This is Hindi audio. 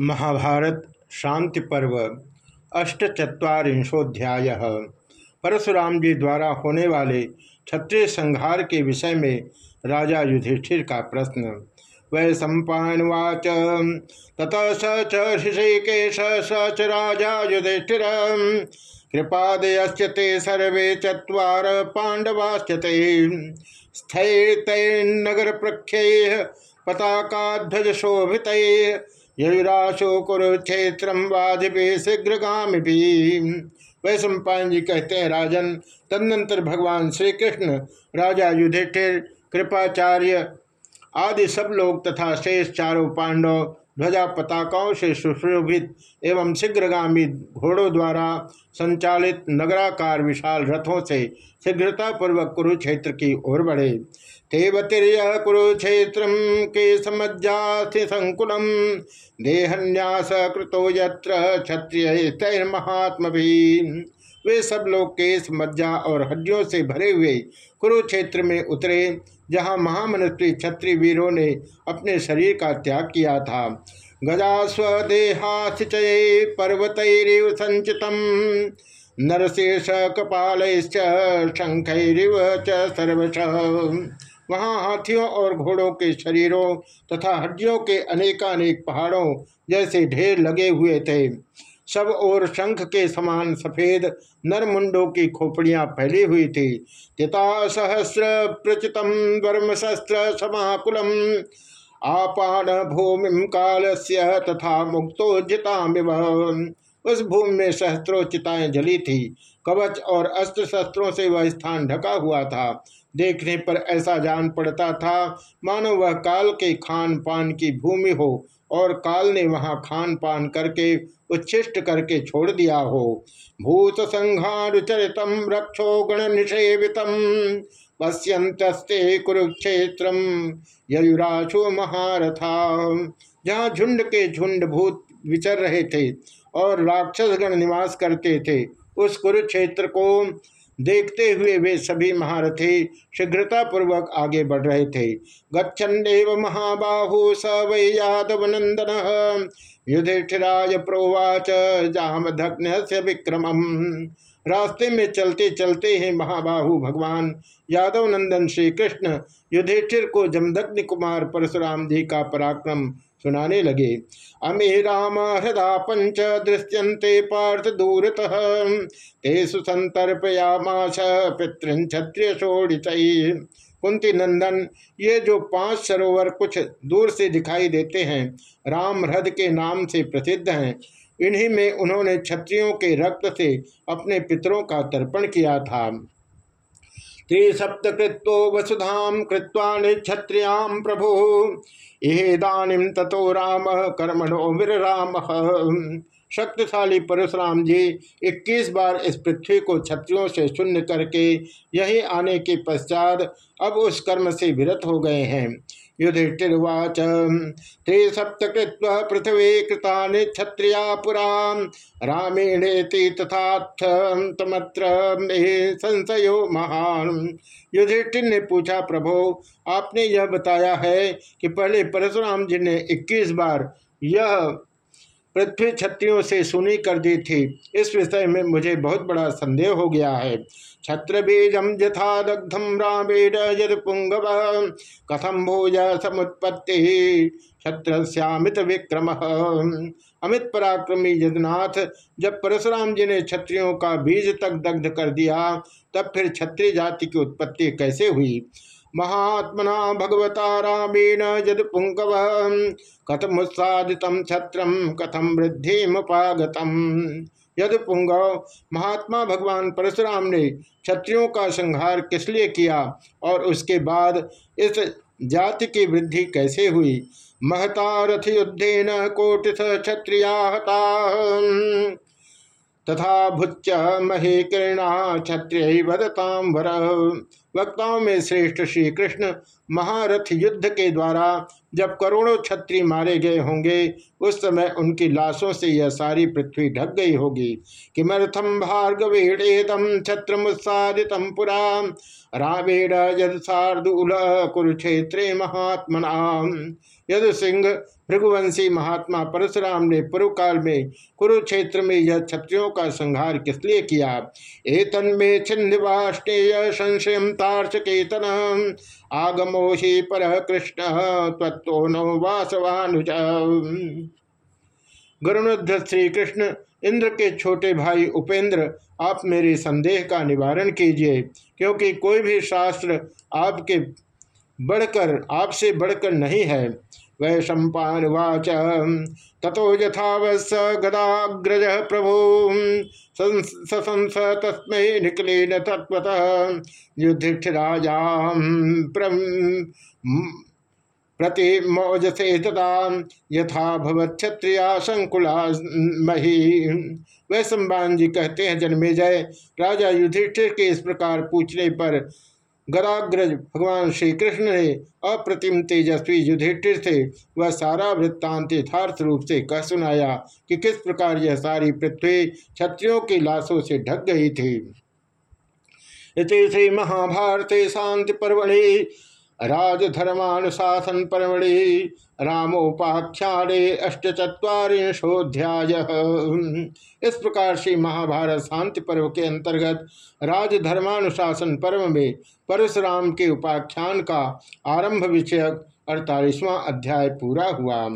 महाभारत, शांति पर्व अष्टचत्वारिंशोध्याय परशुराम जी द्वारा होने वाले क्षत्रिय संहार के विषय में राजा युधिष्ठिर का प्रश्न। वै सम्पावाच ततः स च ऋषिकेश स च राजा युधिष्ठिर। कृपादयश्च ते सर्वे चत्वार पांडवाश्च ते। स्थैर्तैर्नगर प्रख्यै पताकाध्वज युराशो कुरुक्षेत्र शीघ्र शीघ्रगामी भी वै सम्पायन जी कहते हैं, राजन, तदनंतर भगवान श्री कृष्ण राजा युधिष्ठिर, कृपाचार्य आदि सब लोग तथा शेष चारों पांडव ध्वजा पताकाओं से सुशोभित एवं शीघ्रगामी घोड़ों द्वारा संचालित नगराकार विशाल रथों से शीघ्रतापूर्वक कुरुक्षेत्र की ओर बढ़े। तेवतिर्य कुरुक्षेत्र के समज्जास्थि संकुलम, देहन्यास कृतो यत्र क्षत्रिय महात्म भी वे सब लोग केस मज्जा और हड्डियों से भरे हुए कुरुक्षेत्र में उतरे। जहाँ महामनस्वी क्षत्रिय वीरों ने अपने शरीर का त्याग किया था। गजा स्वदेहाचय पर्वतरिव संचित नरशेष कपाल शंखरिव सर्वश। वहाँ हाथियों और घोड़ों के शरीरों तथा हड्डियों के अनेकानेक पहाड़ों जैसे ढेर लगे हुए थे। सब और शंख के समान सफ़ेद नरमुंडों की खोपड़ियाँ फैली हुई थी। तिता सहस्र प्रचितम वर्म शस्त्र समाकुलम। आपान भूमि काल से तथा मुक्तोजिता उस भूमि में सहस्त्रोचिताएँ जली थी। कवच और अस्त्र शस्त्रों से वह स्थान ढका हुआ था। देखने पर ऐसा जान पड़ता था, मानो वह काल के खान पान की भूमि हो और काल ने वहाँ खान पान करके, उच्छिष्ट करके छोड़ दिया हो। भूत संहार चरितम रक्षो गण निषेवित पश्यंतस्ते कुरुक्षेत्र युराशु महारथा। जहाँ झुंड के झुंड भूत विचर रहे थे और राक्षसगण निवास करते थे, उस कुरुक्षेत्र को देखते हुए वे सभी महारथी शीघ्रता पूर्वक आगे बढ़ रहे थे। गच्छन्देव महाबाहु स वै यादव नंदन युधिष्ठिराय प्रोवाच जाम धग्न से विक्रम रास्ते में चलते चलते ही महाबाहु भगवान। यादव नंदन श्री कृष्ण युधिष्ठिर को जमदग्नि कुमार परशुराम जी का पराक्रम सुनाने लगे। अमे राम हृदा पंच दृश्यंते पार्थ दूरत। ते सुसंतर्पयामाश पितृन क्षत्रिय शोड़ित। कुंती नंदन, ये जो पाँच सरोवर कुछ दूर से दिखाई देते हैं, राम हृद के नाम से प्रसिद्ध हैं। इन्हीं में उन्होंने क्षत्रियों के रक्त से अपने पितरों का तर्पण किया था। त्रिसप्तकृतो वसुधाम कृत्वा क्षत्रियाम प्रभु। इहेदानीम ततो राम कर्मणो वीर राम शक्तिशाली परशुराम जी 21 बार इस पृथ्वी को क्षत्रियों से शून्य करके यही आने के पश्चात अब उस कर्म से विरत हो गए हैं। युधिष्ठिर्वाच। त्रिसप्तकृत्व पृथ्वी कृता क्षत्रिया पुरा रामेणेति तथात्मत्र संशयो महान। युधिष्ठिर ने पूछा, प्रभो, आपने यह बताया है कि पहले परशुराम जी ने 21 बार यह पृथ्वी क्षत्रियों से सुनी कर दी थी। इस विषय में मुझे बहुत बड़ा संदेह हो गया है। छत्र बीजम यथा दग्धम रामेण यद पुंगव कथम भोज समुत्पत्ति क्षत्रश्यामित विक्रम। अमित पराक्रमी यदनाथ, जब परशुराम जी ने क्षत्रियों का बीज तक दग्ध कर दिया, तब फिर क्षत्रिय जाति की उत्पत्ति कैसे हुई? महात्मना भगवता रामेण यद पुंगव कथमुत्सादित छत्रम कथम वृद्धि यद पुंगव। महात्मा भगवान परशुराम ने क्षत्रियों का संहार किस लिए किया और उसके बाद इस जाति की वृद्धि कैसे हुई? महता रथ युद्धेन कोटिश क्षत्रिया तथा भुच्च महे किरणा क्षत्रिय वर। वक्ताओं में श्रेष्ठ श्री कृष्ण महारथ युद्ध के द्वारा जब करोड़ों छत्री मारे गए होंगे, उस समय उनकी लाशों से यह सारी पृथ्वी ढक गई होगी किमर्थम भार्गवेड़ेदम छत्र मुत्सादितम पुरा रावेण यद शार्दूल कुरुक्षेत्रे महात्मना यदु सिंह भृगुवंशी महात्मा परशुराम ने पूर्व काल में कुरुक्षेत्र में यह क्षत्रियों का संहार किस लिए किया? एतन में छिन्नवाष्टेय संशय तार्चकेतन आगमो ही पर कृष्ण तत्व नो वासवानुज गरुणध्वज श्री कृष्ण इंद्र के छोटे भाई उपेंद्र, आप मेरे संदेह का निवारण कीजिए, क्योंकि कोई भी शास्त्र आपके बढ़कर, आपसे बढ़कर नहीं है। वै सम्पावाच यथावस गदाग्रज प्रभु। तस्म निकले न तत्वतः युधिष्ठिराजा प्रति मौजसे तथा यथा क्षत्रिया संकुला मही। वह सम्बान जी कहते हैं, जन्मे जय। राजा युधिष्ठिर के इस प्रकार पूछने पर गराग्रज भगवान श्री कृष्ण ने अप्रतिम तेजस्वी युधिष्ठिर से वह सारा वृत्तांत यथार्थ रूप से कह सुनाया कि किस प्रकार यह सारी पृथ्वी क्षत्रियों की लाशों से ढक गई थी। इति श्री महाभारते शांति पर्वणि राजधर्मानुशासन परमणि रामोपाख्याने चुरीशोध्याय इस प्रकार से महाभारत शांति पर्व के अंतर्गत राजधर्मानुशासन पर्व में परशुराम के उपाख्यान का आरंभ विषयक अड़तालीसवां अध्याय पूरा हुआ।